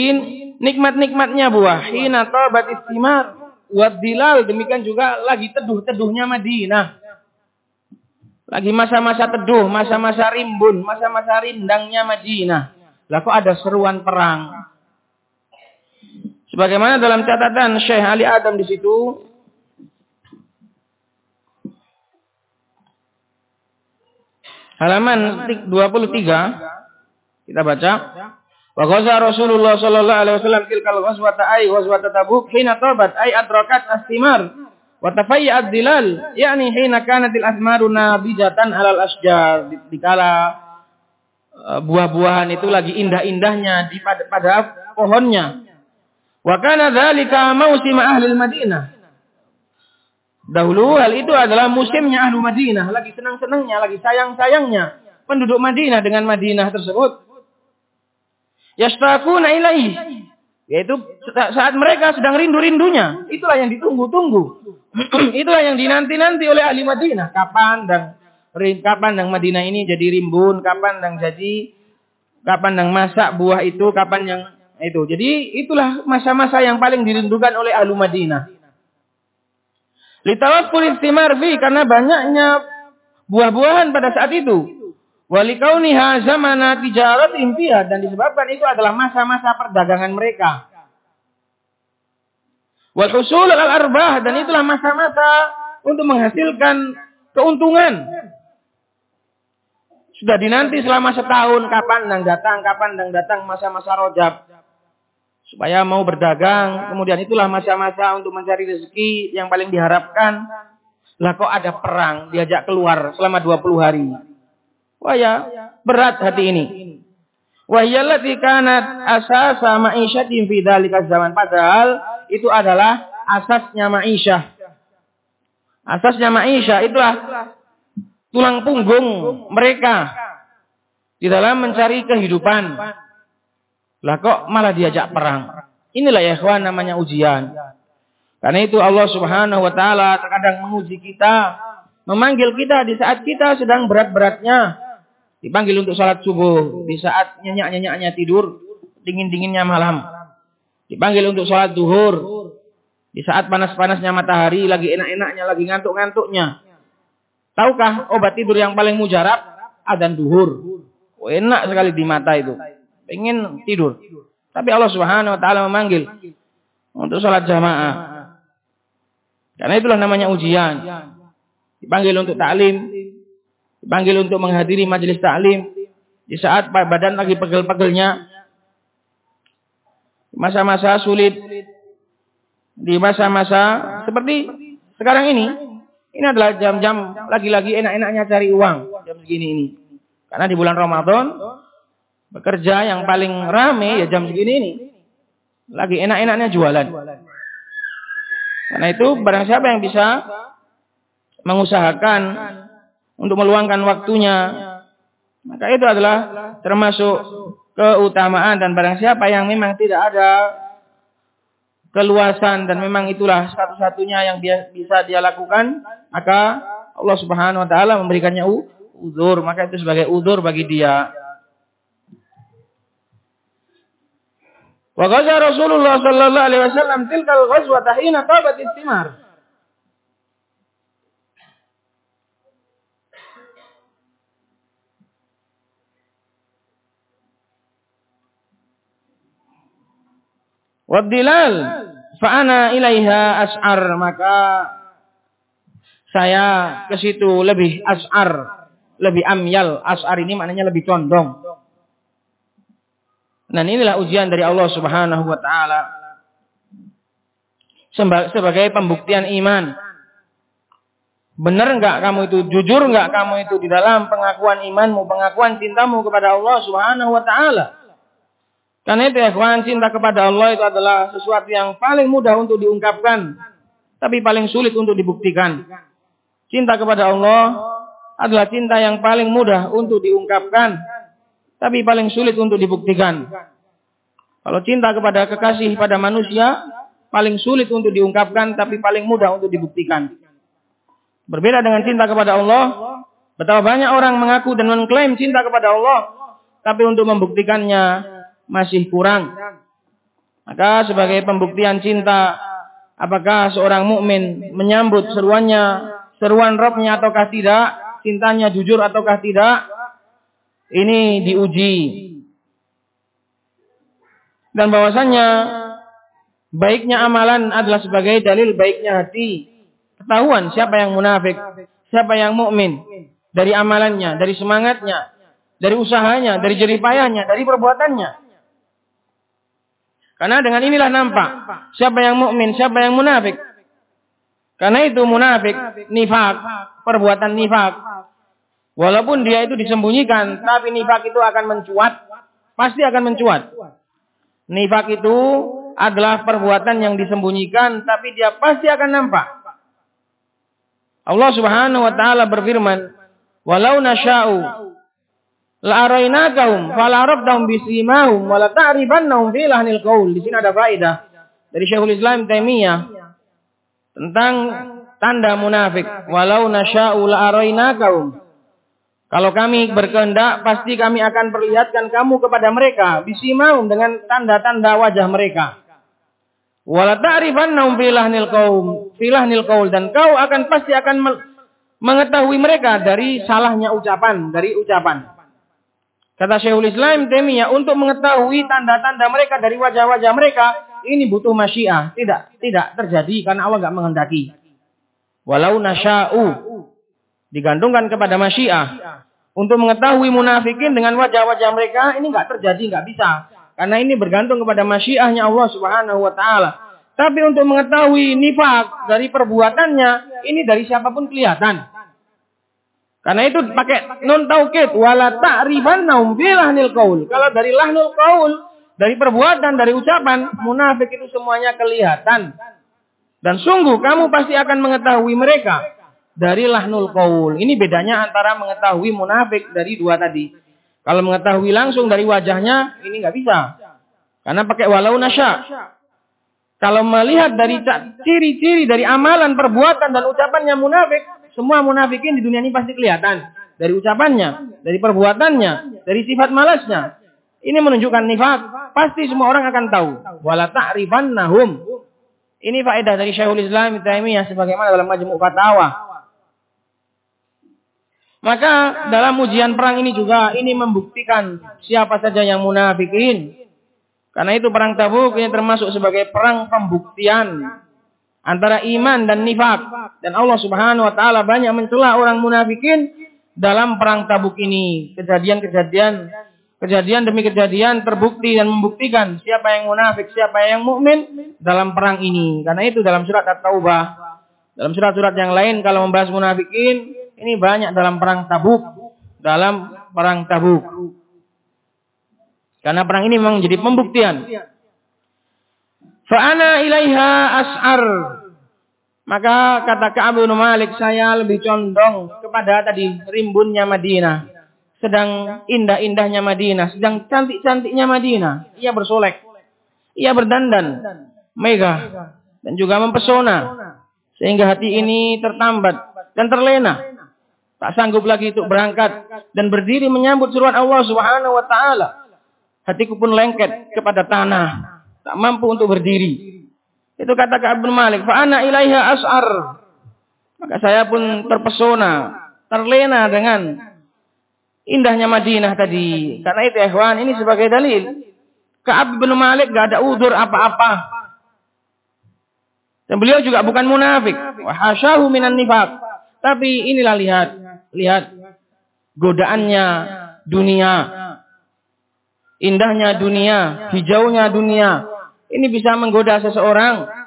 nikmat-nikmatnya buah. Hina tabat istimar. Wad dilal. Demikian juga lagi teduh-teduhnya Madinah. Lagi masa-masa teduh, masa-masa rimbun, masa-masa rindangnya Madinah. Lah kok ada seruan perang? Sebagaimana dalam catatan Syekh Ali Adam di situ, halaman 23 kita baca. Wa ghaza Rasulullah sallallahu alaihi wasallam tilkal ghazwata ay ghazwata Tabuk hina tabat ay adrakat astimar wa tafayyat dilal yakni hina kanatil asmaru nabijatan alal asjar dikala uh, buah-buahan itu lagi indah-indahnya di pada, pada pohonnya. Wa kana dzalika mausim ahli Madinah Dahulu hal itu adalah musimnya ahlu Madinah. Lagi senang-senangnya, lagi sayang-sayangnya. Penduduk Madinah dengan Madinah tersebut. Yastakuna ilaih. Yaitu saat mereka sedang rindu-rindunya. Itulah yang ditunggu-tunggu. Itulah yang dinanti-nanti oleh ahli Madinah. Kapan dan kapan dan Madinah ini jadi rimbun. Kapan dan jadi kapan dan masak buah itu. Kapan yang itu. Jadi itulah masa-masa yang paling dirindukan oleh ahli Madinah. Litawakkul istimar fi karena banyaknya buah-buahan pada saat itu. Walikauniha zamana tijarat impiah dan disebabkan itu adalah masa-masa perdagangan mereka. Wal husul al arbah dan itulah masa-masa untuk menghasilkan keuntungan. Sudah dinanti selama setahun kapan dan datang, kapan dan datang masa-masa rojab supaya mau berdagang, kemudian itulah masa-masa untuk mencari rezeki yang paling diharapkan. Lah kok ada perang, diajak keluar selama 20 hari. Wah ya, berat hati ini. Wah yallati kanat asasa ma'isyatin fi dzalika zaman padahal itu adalah asasnya ma'isyah. Asasnya ma'isyah itulah tulang punggung mereka di dalam mencari kehidupan. Lah kok malah diajak perang? Inilah ya ikhwan namanya ujian. Karena itu Allah Subhanahu wa taala terkadang menguji kita, memanggil kita di saat kita sedang berat-beratnya. Dipanggil untuk salat subuh di saat nyenyak-nyenyaknya tidur, dingin-dinginnya malam. Dipanggil untuk salat duhur di saat panas-panasnya matahari, lagi enak-enaknya, lagi ngantuk-ngantuknya. Tahukah obat tidur yang paling mujarab? Adan duhur. Oh, enak sekali di mata itu pengen tidur. Tapi Allah Subhanahu wa taala memanggil untuk sholat jamaah. Karena itulah namanya ujian. Dipanggil untuk taklim, dipanggil untuk menghadiri majelis taklim di saat badan lagi pegel-pegelnya. Masa-masa sulit di masa-masa seperti sekarang ini. Ini adalah jam-jam lagi-lagi enak-enaknya cari uang jam segini ini. Karena di bulan Ramadan bekerja yang paling rame ya jam segini ini. Lagi enak-enaknya jualan. Karena itu barang siapa yang bisa mengusahakan untuk meluangkan waktunya, maka itu adalah termasuk keutamaan dan barang siapa yang memang tidak ada keluasan dan memang itulah satu-satunya yang bisa dia lakukan, maka Allah Subhanahu wa taala memberikannya uzur, maka itu sebagai uzur bagi dia. Wa ghaza Rasulullah sallallahu alaihi wasallam tilkal ghazwata hina tabat istimar. Wadilal fa'ana ilaiha as'ar maka saya ke situ lebih as'ar lebih amyal as'ar ini maknanya lebih condong dan inilah ujian dari Allah Subhanahu wa taala sebagai pembuktian iman. Benar enggak kamu itu? Jujur enggak kamu itu di dalam pengakuan imanmu, pengakuan cintamu kepada Allah Subhanahu wa taala? Karena itu ikhwan, cinta kepada Allah itu adalah sesuatu yang paling mudah untuk diungkapkan, tapi paling sulit untuk dibuktikan. Cinta kepada Allah adalah cinta yang paling mudah untuk diungkapkan, tapi paling sulit untuk dibuktikan. Kalau cinta kepada kekasih pada manusia, paling sulit untuk diungkapkan, tapi paling mudah untuk dibuktikan. Berbeda dengan cinta kepada Allah, betapa banyak orang mengaku dan mengklaim cinta kepada Allah, tapi untuk membuktikannya masih kurang. Maka sebagai pembuktian cinta, apakah seorang mukmin menyambut seruannya, seruan Robnya ataukah tidak, cintanya jujur ataukah tidak, ini diuji. Dan bahwasannya baiknya amalan adalah sebagai dalil baiknya hati. Ketahuan siapa yang munafik, siapa yang mukmin dari amalannya, dari semangatnya, dari usahanya, dari jeripayahnya, dari perbuatannya. Karena dengan inilah nampak siapa yang mukmin, siapa yang munafik. Karena itu munafik, nifak, perbuatan nifak. Walaupun dia itu disembunyikan, tapi nifak itu akan mencuat, pasti akan mencuat. Nifak itu adalah perbuatan yang disembunyikan, tapi dia pasti akan nampak. Allah Subhanahu wa taala berfirman, "Walau nasya'u la'arainakahum falarabtahum bisimahum wa la ta'rifannahum fi lahnil qaul." Di sini ada faedah dari Syekhul Islam Taimiyah tentang tanda munafik. Walau nasya'u la'arainakahum kalau kami berkehendak, pasti kami akan perlihatkan kamu kepada mereka. Bisimahum dengan tanda-tanda wajah mereka. Wala ta'rifannahum filahnil qaum, filahnil qaul dan kau akan pasti akan mengetahui mereka dari salahnya ucapan, dari ucapan. Kata Syekhul Islam Taimiyah untuk mengetahui tanda-tanda mereka dari wajah-wajah mereka, ini butuh masyiah. Tidak, tidak terjadi karena Allah enggak menghendaki. Walau nasya'u digantungkan kepada masyiah untuk mengetahui munafikin dengan wajah-wajah mereka ini enggak terjadi, enggak bisa. Karena ini bergantung kepada masyiahnya Allah Subhanahu wa taala. Tapi untuk mengetahui nifak dari perbuatannya, ini dari siapa pun kelihatan. Karena itu pakai non taukid wala ta'rifannahum bilahnil qaul. Kalau dari lahnul qaul, dari perbuatan, dari ucapan, munafik itu semuanya kelihatan. Dan sungguh kamu pasti akan mengetahui mereka dari lahnul qaul. Ini bedanya antara mengetahui munafik dari dua tadi. Kalau mengetahui langsung dari wajahnya, ini nggak bisa. Karena pakai walau nasya. Kalau melihat dari ciri-ciri dari amalan, perbuatan, dan ucapannya munafik, semua munafikin di dunia ini pasti kelihatan. Dari ucapannya, dari perbuatannya, dari sifat malasnya. Ini menunjukkan nifat. Pasti semua orang akan tahu. Wala ta'rifannahum. Ini faedah dari Syekhul Islam Taimiyah sebagaimana dalam Majmu' Fatawa. Maka dalam ujian perang ini juga ini membuktikan siapa saja yang munafikin. Karena itu perang Tabuk ini termasuk sebagai perang pembuktian antara iman dan nifak. Dan Allah Subhanahu wa taala banyak mencela orang munafikin dalam perang Tabuk ini. Kejadian-kejadian kejadian demi kejadian terbukti dan membuktikan siapa yang munafik, siapa yang mukmin dalam perang ini. Karena itu dalam surat At-Taubah, dalam surat-surat yang lain kalau membahas munafikin ini banyak dalam perang Tabuk, dalam perang Tabuk. Karena perang ini memang menjadi pembuktian. Fa'ana ilaiha as'ar. Maka kata Ka'ab bin Malik, saya lebih condong kepada tadi rimbunnya Madinah. Sedang indah-indahnya Madinah, sedang cantik-cantiknya Madinah. Ia bersolek. Ia berdandan. Megah. Dan juga mempesona. Sehingga hati ini tertambat dan terlena. Tak sanggup lagi untuk berangkat dan berdiri menyambut suruhan Allah Subhanahu wa taala. Hatiku pun lengket kepada tanah, tak mampu untuk berdiri. Itu kata Ka'ab bin Malik, fa ana ilaiha as'ar. Maka saya pun terpesona, terlena dengan indahnya Madinah tadi. Karena itu ikhwan, ini sebagai dalil. Ka'ab bin Malik gak ada udur apa-apa. Dan beliau juga bukan munafik. Wa hasyahu minan nifaq. Tapi inilah lihat lihat godaannya dunia, indahnya dunia, hijaunya dunia. Ini bisa menggoda seseorang.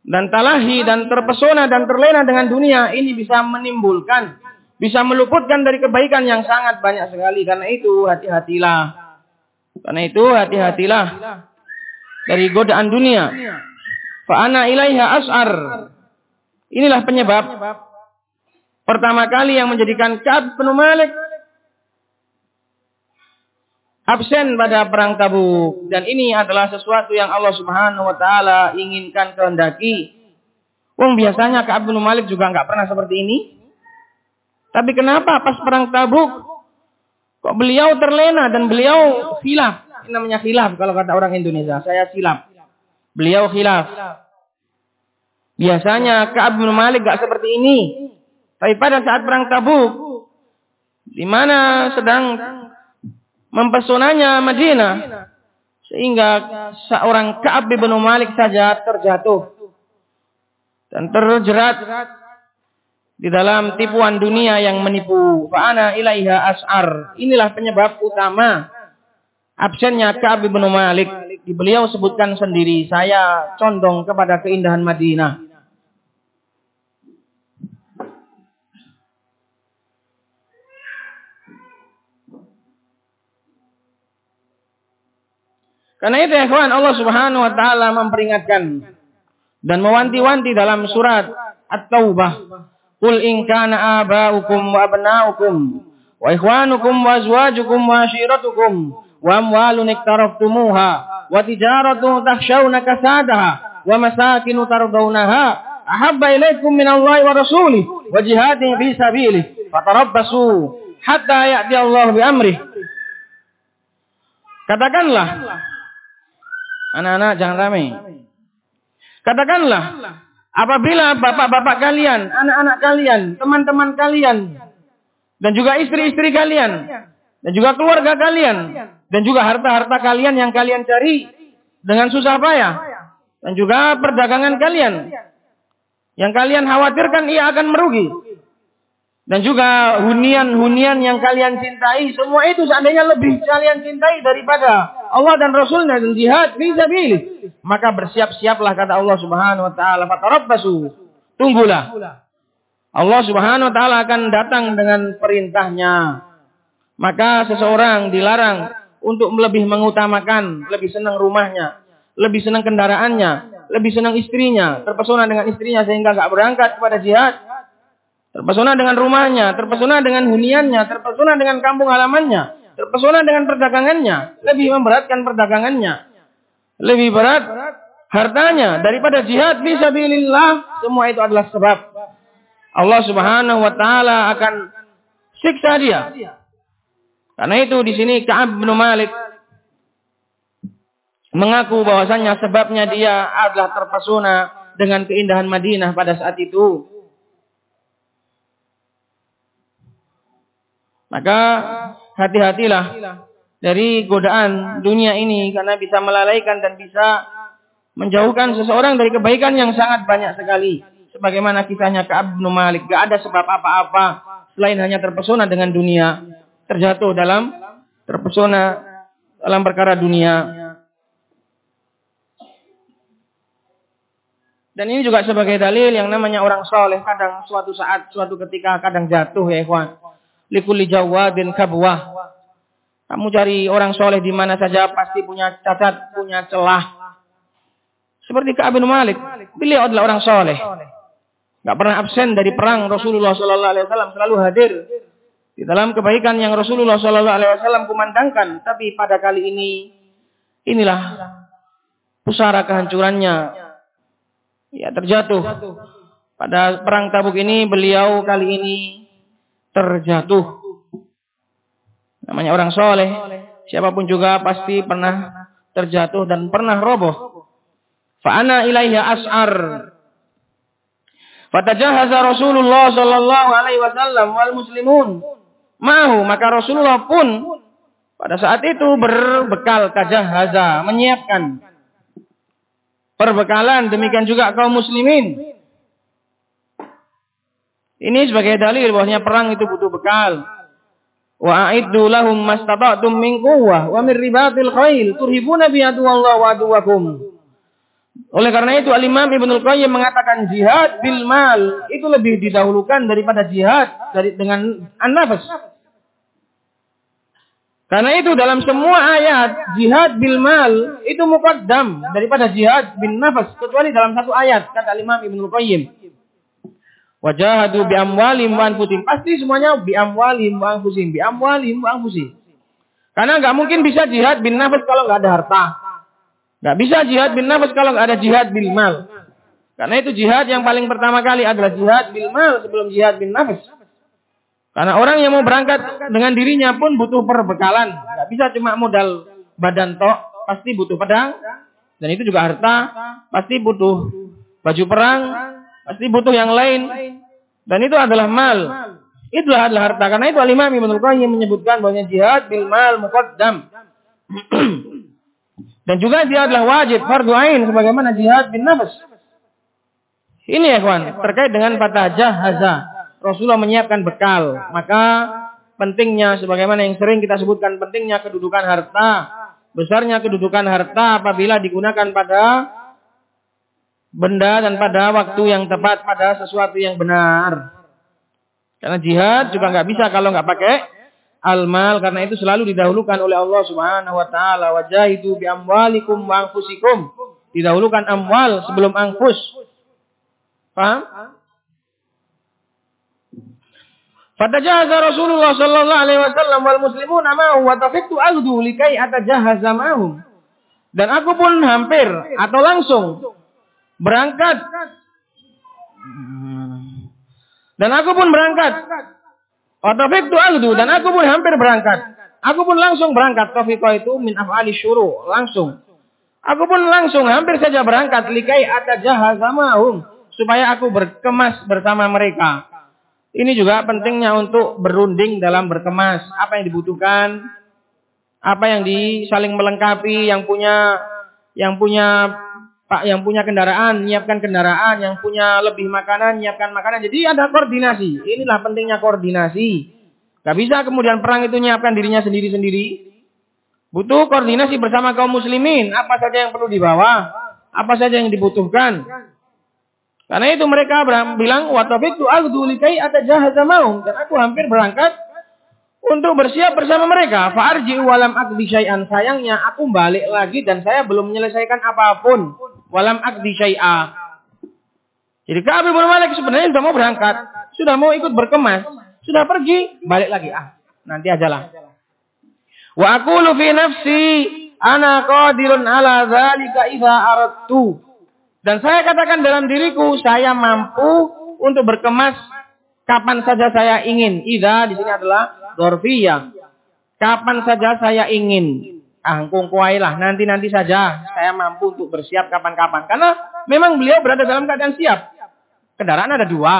dan talahi dan terpesona dan terlena dengan dunia ini bisa menimbulkan bisa meluputkan dari kebaikan yang sangat banyak sekali karena itu hati-hatilah karena itu hati-hatilah dari godaan dunia fa ana ilaiha as'ar inilah penyebab pertama kali yang menjadikan Ka'ab bin Malik absen pada perang Tabuk dan ini adalah sesuatu yang Allah Subhanahu wa taala inginkan kehendaki. Wong biasanya Ka'ab bin Malik juga nggak pernah seperti ini. Tapi kenapa pas perang Tabuk kok beliau terlena dan beliau khilaf? Ini namanya khilaf kalau kata orang Indonesia. Saya silap. Beliau khilaf. Biasanya Ka'ab bin Malik gak seperti ini. Tapi pada saat perang Tabuk di mana sedang mempesonanya Madinah sehingga seorang Ka'ab bin Malik saja terjatuh dan terjerat di dalam tipuan dunia yang menipu. Fa'ana ilaiha as'ar. Inilah penyebab utama absennya Ka'ab bin Malik. Beliau sebutkan sendiri, saya condong kepada keindahan Madinah. Karena itu kawan Allah Subhanahu wa taala memperingatkan dan mewanti-wanti dalam surat At-Taubah. Qul in kana aba'ukum wa abna'ukum wa ikhwanukum wa azwajukum wa ashiratukum wa amwalun iktaraftumuha wa tijaratun takhshawna kasadaha wa masakinu tardawnaha ahabba ilaikum min Allah wa rasulih wa jihadin fi sabilih fatarabbasu hatta ya'ti Allah bi amrih. Katakanlah Anak-anak jangan ramai. Katakanlah, apabila bapak-bapak kalian, anak-anak kalian, teman-teman kalian, dan juga istri-istri kalian, dan juga keluarga kalian, dan juga harta-harta kalian yang kalian cari dengan susah payah, dan juga perdagangan kalian, yang kalian khawatirkan ia akan merugi, dan juga hunian-hunian yang kalian cintai, semua itu seandainya lebih kalian cintai daripada Allah dan Rasulnya dan jihad fisabilih. Maka bersiap-siaplah kata Allah Subhanahu wa taala, fatarabbasu. Tunggulah. Allah Subhanahu wa taala akan datang dengan perintahnya. Maka seseorang dilarang untuk lebih mengutamakan, lebih senang rumahnya, lebih senang kendaraannya, lebih senang istrinya, terpesona dengan istrinya sehingga nggak berangkat kepada jihad Terpesona dengan rumahnya, terpesona dengan huniannya, terpesona dengan kampung halamannya, terpesona dengan perdagangannya, lebih memberatkan perdagangannya. Lebih berat hartanya daripada jihad fisabilillah. Semua itu adalah sebab Allah Subhanahu wa taala akan siksa dia. Karena itu di sini Ka'ab bin Malik mengaku bahwasanya sebabnya dia adalah terpesona dengan keindahan Madinah pada saat itu. Maka hati-hatilah dari godaan dunia ini karena bisa melalaikan dan bisa menjauhkan seseorang dari kebaikan yang sangat banyak sekali. Sebagaimana kisahnya Ka'ab bin Malik, gak ada sebab apa-apa selain hanya terpesona dengan dunia, terjatuh dalam terpesona dalam perkara dunia. Dan ini juga sebagai dalil yang namanya orang soleh kadang suatu saat, suatu ketika kadang jatuh ya ikhwan likuli jawadin kabwah. Kamu cari orang soleh di mana saja pasti punya cacat, punya celah. Seperti Ka'ab bin Malik, beliau adalah orang soleh. Gak pernah absen dari perang Rasulullah Sallallahu Alaihi Wasallam selalu hadir di dalam kebaikan yang Rasulullah Sallallahu Alaihi Wasallam kumandangkan. Tapi pada kali ini inilah pusara kehancurannya. Ya terjatuh. Pada perang Tabuk ini beliau kali ini terjatuh. Namanya orang soleh. Siapa pun juga pasti pernah terjatuh dan pernah roboh. Fa'ana ilaiha as'ar. Fatajahaza Rasulullah sallallahu alaihi wasallam wal muslimun. Mahu. Maka Rasulullah pun pada saat itu berbekal tajahaza. Menyiapkan perbekalan. Demikian juga kaum muslimin. Ini sebagai dalil bahwasanya perang itu butuh bekal. Wa a'iddu lahum mastata'tum min quwwah wa min ribatil khail turhibuna bi aduwallah wa aduwakum. Oleh karena itu Al-Imam Ibnul Qayyim mengatakan jihad bil mal itu lebih didahulukan daripada jihad dari dengan an-nafas. Karena itu dalam semua ayat jihad bil mal itu muqaddam daripada jihad bin nafas kecuali dalam satu ayat kata Imam Ibnu Qayyim. Wajahadu bi amwalim wa anfusihim. Pasti semuanya bi amwalim wa anfusihim, bi amwalim wa anfusihim. Karena nggak mungkin bisa jihad bin nafas kalau nggak ada harta. Nggak bisa jihad bin nafas kalau nggak ada jihad bil mal. Karena itu jihad yang paling pertama kali adalah jihad bil mal sebelum jihad bin nafas. Karena orang yang mau berangkat dengan dirinya pun butuh perbekalan. Gak bisa cuma modal badan tok, pasti butuh pedang. Dan itu juga harta, pasti butuh baju perang, pasti butuh yang lain. Dan itu adalah mal. Itulah adalah harta. Karena itu Al-Imam Ibn Qayyim menyebutkan bahwa jihad bil mal muqaddam. Dan juga dia adalah wajib fardu ain sebagaimana jihad bin nafas. Ini ya kawan, terkait dengan patah jahaza. Rasulullah menyiapkan bekal. Maka pentingnya sebagaimana yang sering kita sebutkan pentingnya kedudukan harta. Besarnya kedudukan harta apabila digunakan pada benda dan pada waktu yang tepat pada sesuatu yang benar. Karena jihad juga nggak bisa kalau nggak pakai al-mal karena itu selalu didahulukan oleh Allah Subhanahu wa taala wajahidu bi amwalikum wa anfusikum. Didahulukan amwal sebelum angfus. Paham? Fatajahaza Rasulullah sallallahu alaihi wasallam wal muslimun ma'ahu wa tafiktu aghdu likai atajahaza ma'hum. Dan aku pun hampir atau langsung berangkat dan aku pun berangkat. Wa tafiktu aghdu dan aku pun hampir berangkat. Aku pun langsung berangkat. Tafiqa itu min af'ali syuru, langsung. Aku pun langsung hampir saja berangkat likai atajahaza ma'hum supaya aku berkemas bersama mereka. Ini juga pentingnya untuk berunding dalam berkemas. Apa yang dibutuhkan, apa yang disaling melengkapi, yang punya yang punya Pak yang punya kendaraan, nyiapkan kendaraan, yang punya lebih makanan, nyiapkan makanan. Jadi ada koordinasi. Inilah pentingnya koordinasi. Gak bisa kemudian perang itu nyiapkan dirinya sendiri-sendiri. Butuh koordinasi bersama kaum muslimin. Apa saja yang perlu dibawa, apa saja yang dibutuhkan. Karena itu mereka bilang watafiqtu aghdu likai atajahaza maum dan aku hampir berangkat untuk bersiap bersama mereka. Fa'arji walam akdi syai'an. Sayangnya aku balik lagi dan saya belum menyelesaikan apa pun. Walam akdi syai'a. Jadi Ka'ab bin Malik sebenarnya sudah mau berangkat, sudah mau ikut berkemas, sudah pergi, balik lagi. Ah, nanti ajalah. Wa aqulu fi nafsi ana qadirun ala dzalika idza aradtu. Dan saya katakan dalam diriku, saya mampu untuk berkemas kapan saja saya ingin. Ida di sini adalah dorfiyah. Kapan saja saya ingin. Ah, lah, nanti-nanti saja saya mampu untuk bersiap kapan-kapan. Karena memang beliau berada dalam keadaan siap. Kendaraan ada dua.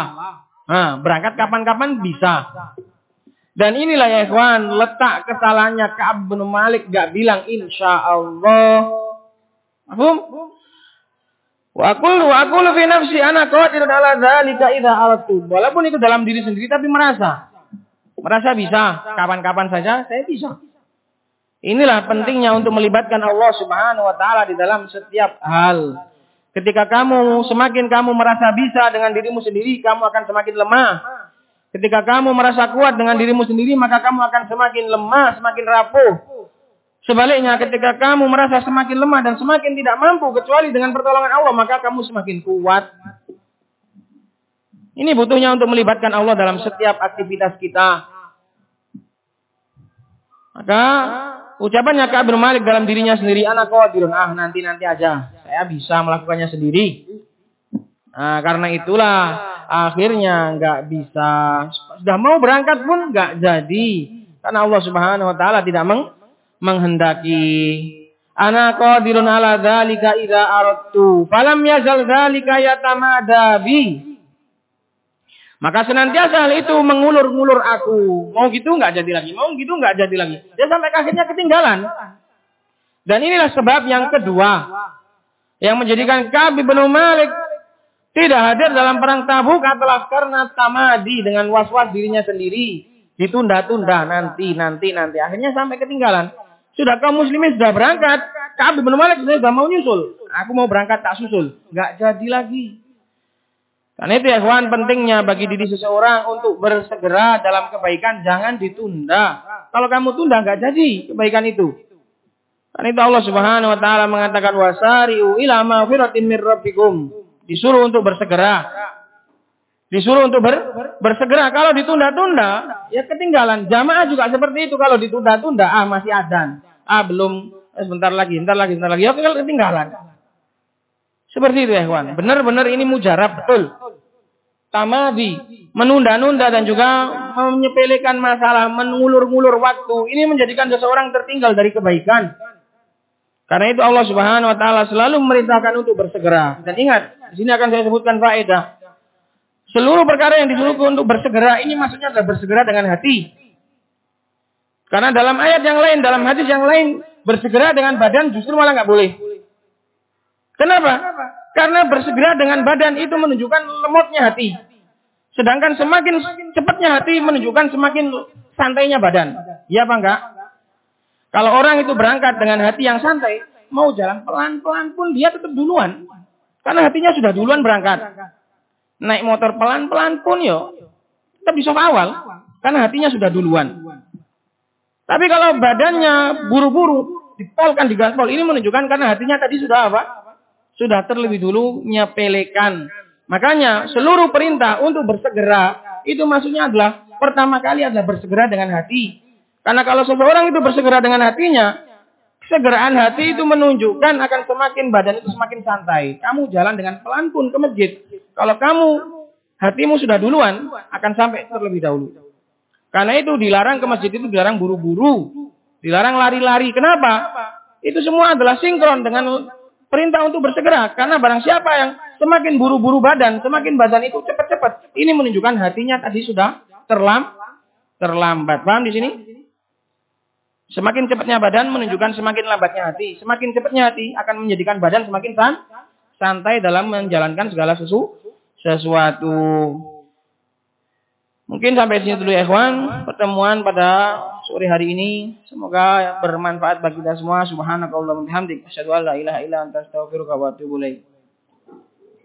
Nah, berangkat kapan-kapan bisa. Dan inilah ya ikhwan, letak kesalahannya Ka'ab bin Malik gak bilang insya Allah. Mahfum? Wa aqulu wa aqulu fi nafsi ana qadirun ala dzalika idza aradtu. Walaupun itu dalam diri sendiri tapi merasa merasa bisa, kapan-kapan saja saya bisa. Inilah pentingnya untuk melibatkan Allah Subhanahu wa taala di dalam setiap hal. Ketika kamu semakin kamu merasa bisa dengan dirimu sendiri, kamu akan semakin lemah. Ketika kamu merasa kuat dengan dirimu sendiri, maka kamu akan semakin lemah, semakin rapuh. Sebaliknya ketika kamu merasa semakin lemah dan semakin tidak mampu kecuali dengan pertolongan Allah, maka kamu semakin kuat. Ini butuhnya untuk melibatkan Allah dalam setiap aktivitas kita. Maka ucapannya Ka'ab bin Malik dalam dirinya sendiri, anak qadirun, ah nanti-nanti aja. Saya bisa melakukannya sendiri. Nah, karena itulah akhirnya nggak bisa. Sudah mau berangkat pun nggak jadi. Karena Allah Subhanahu wa taala tidak meng menghendaki. Ana qadirun ala dzalika idza aradtu. Falam yazal dzalika yatamada bi. Maka senantiasa hal itu mengulur-ngulur aku. Mau gitu nggak jadi lagi, mau gitu nggak jadi lagi. Dia sampai akhirnya ketinggalan. Dan inilah sebab yang kedua yang menjadikan Ka'ab bin Malik tidak hadir dalam perang Tabuk adalah karena tamadi dengan was-was dirinya sendiri. Ditunda-tunda nanti, nanti, nanti. Akhirnya sampai ketinggalan. Sudah kaum muslimin sudah berangkat. Ka'ab bin Malik sudah mau nyusul. Aku mau berangkat tak susul. Nggak jadi lagi. Karena itu ya pentingnya bagi diri seseorang untuk bersegera dalam kebaikan jangan ditunda. Kalau kamu tunda nggak jadi kebaikan itu. Karena itu Allah Subhanahu wa taala mengatakan wasari'u ila maghfiratin mir rabbikum. Disuruh untuk bersegera. Disuruh untuk ber, bersegera. Kalau ditunda-tunda, ya ketinggalan. Jamaah juga seperti itu. Kalau ditunda-tunda, ah masih adan. Ah belum, eh, sebentar lagi, sebentar lagi, sebentar lagi. Kalau ketinggalan. Seperti itu ya. Benar-benar ini mujarab, betul. Tamadi, menunda-nunda dan juga menyepelekan masalah, mengulur-ngulur waktu. Ini menjadikan seseorang tertinggal dari kebaikan. Karena itu Allah Subhanahu wa taala selalu memerintahkan untuk bersegera. Dan ingat, di sini akan saya sebutkan faedah. Seluruh perkara yang disuruh untuk bersegera ini maksudnya adalah bersegera dengan hati. Karena dalam ayat yang lain, dalam hadis yang lain, bersegera dengan badan justru malah nggak boleh. Kenapa? Karena bersegera dengan badan itu menunjukkan lemotnya hati. Sedangkan semakin cepatnya hati menunjukkan semakin santainya badan. Iya apa enggak? Kalau orang itu berangkat dengan hati yang santai, mau jalan pelan-pelan pun dia tetap duluan. Karena hatinya sudah duluan berangkat. Naik motor pelan-pelan pun yo, tetap di awal. Karena hatinya sudah duluan. Tapi kalau badannya buru-buru, dipolkan, digaspol, ini menunjukkan karena hatinya tadi sudah apa? Sudah terlebih dulu nyepelekan. Makanya seluruh perintah untuk bersegera itu maksudnya adalah pertama kali adalah bersegera dengan hati. Karena kalau seseorang itu bersegera dengan hatinya, segeraan hati itu menunjukkan akan semakin badan itu semakin santai. Kamu jalan dengan pelan pun ke masjid. Kalau kamu hatimu sudah duluan akan sampai terlebih dahulu. Karena itu dilarang ke masjid itu dilarang buru-buru, dilarang lari-lari. Kenapa? Itu semua adalah sinkron dengan perintah untuk bersegera. Karena barang siapa yang semakin buru-buru badan, semakin badan itu cepat-cepat. Ini menunjukkan hatinya tadi sudah terlam, terlambat. Paham di sini? Semakin cepatnya badan menunjukkan semakin lambatnya hati. Semakin cepatnya hati akan menjadikan badan semakin san, santai dalam menjalankan segala sesu, sesuatu. Mungkin sampai sini dulu ya ikhwan. Pertemuan pada sore hari ini. Semoga bermanfaat bagi kita semua. Subhanakallahumma bihamdik. Asyhadu an la ilaha illa anta astaghfiruka wa atubu ilaik.